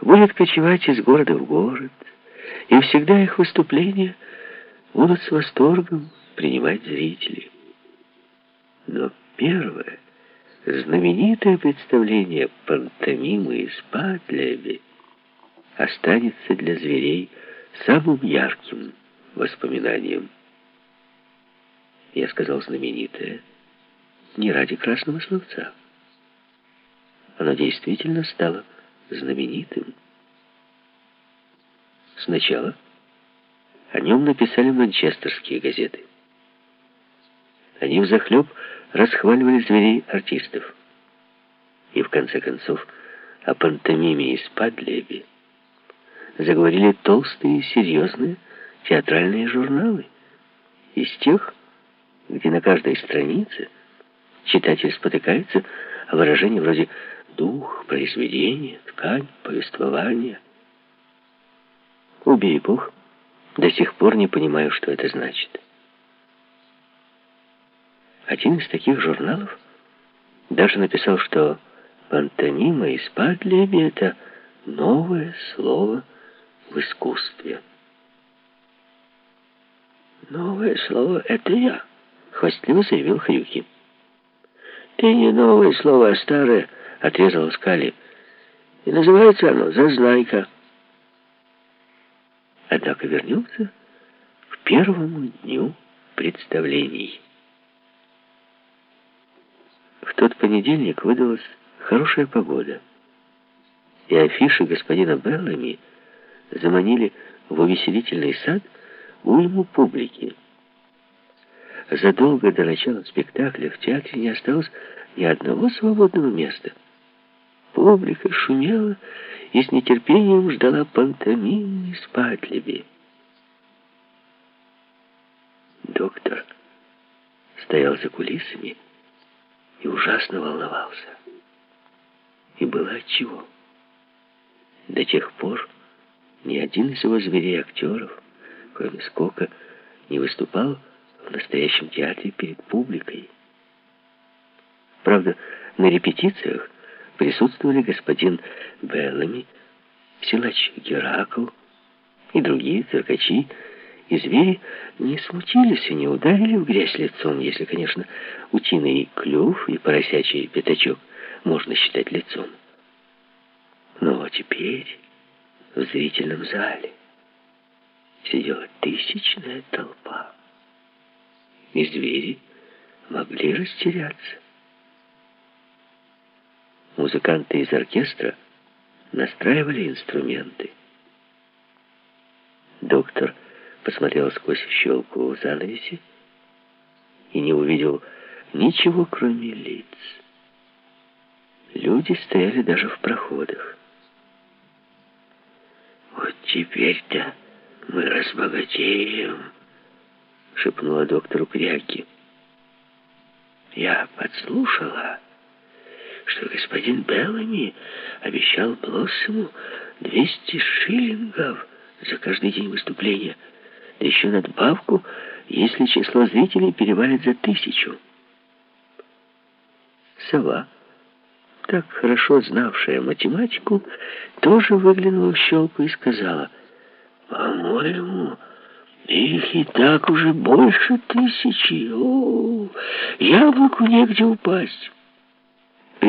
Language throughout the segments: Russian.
будет кочевать из города в город, и всегда их выступления будут с восторгом принимать зрители. Но первое, знаменитое представление пантомимы из Падлеби останется для зверей самым ярким воспоминанием. Я сказал знаменитое не ради красного словца. Оно действительно стало знаменитым. Сначала о нем написали манчестерские газеты. Они взахлеб расхваливали зверей артистов. И в конце концов о пантомиме из Падлеби заговорили толстые, серьезные театральные журналы. Из тех, где на каждой странице читатель спотыкается о выражении вроде «дух», «произведение», «ткань», «повествование». Убей Бог, до сих пор не понимаю, что это значит. Один из таких журналов даже написал, что пантомима из Падлеби — это новое слово в искусстве. «Новое слово — это я», — хвастливо заявил Хрюки. «Ты не новое слово, а старое», — отрезал Скали. «И называется оно «зазнайка». Однако вернемся к первому дню представлений. В тот понедельник выдалась хорошая погода, и афиши господина Беллами заманили в увеселительный сад уйму публики. Задолго до начала спектакля в театре не осталось ни одного свободного места. Публика шумела и с нетерпением ждала пантомимы из Падлеби. Доктор стоял за кулисами и ужасно волновался. И было отчего. До тех пор ни один из его зверей-актеров, кроме Скока, не выступал в настоящем театре перед публикой. Правда, на репетициях присутствовали господин Беллами, силач Геракл и другие циркачи, и звери не смутились и не ударили в грязь лицом, если, конечно, утиный клюв и поросячий пятачок можно считать лицом. Но теперь в зрительном зале сидела тысячная толпа, и звери могли растеряться. Музыканты из оркестра настраивали инструменты. Доктор посмотрел сквозь щелку в занавесе и не увидел ничего, кроме лиц. Люди стояли даже в проходах. «Вот теперь-то мы разбогатеем», — шепнула доктору Кряки. «Я подслушала» что господин Беллами обещал Блоссому 200 шиллингов за каждый день выступления, да еще надбавку, если число зрителей перевалит за тысячу. Сова, так хорошо знавшая математику, тоже выглянула в щелку и сказала, «По-моему, их и так уже больше тысячи. О, яблоку негде упасть».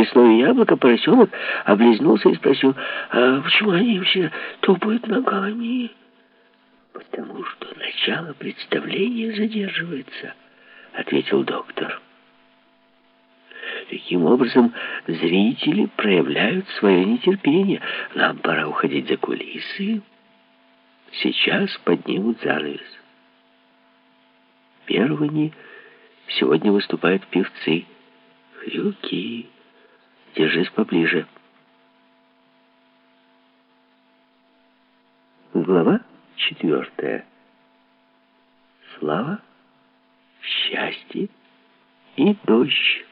При слове «яблоко» поросенок облизнулся и спросил, «А почему они все топают ногами?» «Потому что начало представления задерживается», — ответил доктор. Таким образом, зрители проявляют свое нетерпение. Нам пора уходить за кулисы. Сейчас поднимут занавес. Первыми сегодня выступают певцы. Хрюки. Держись поближе. Глава четвертая. Слава, счастье и дождь.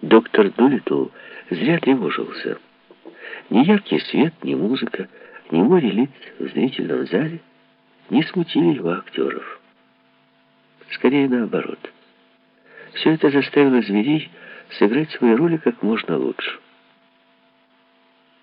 Доктор Дулитл зря тревожился. Ни яркий свет, ни музыка, ни море лиц в зрительном зале не смутили его актеров. Скорее наоборот. Все это заставило зверей сыграть свои роли как можно лучше.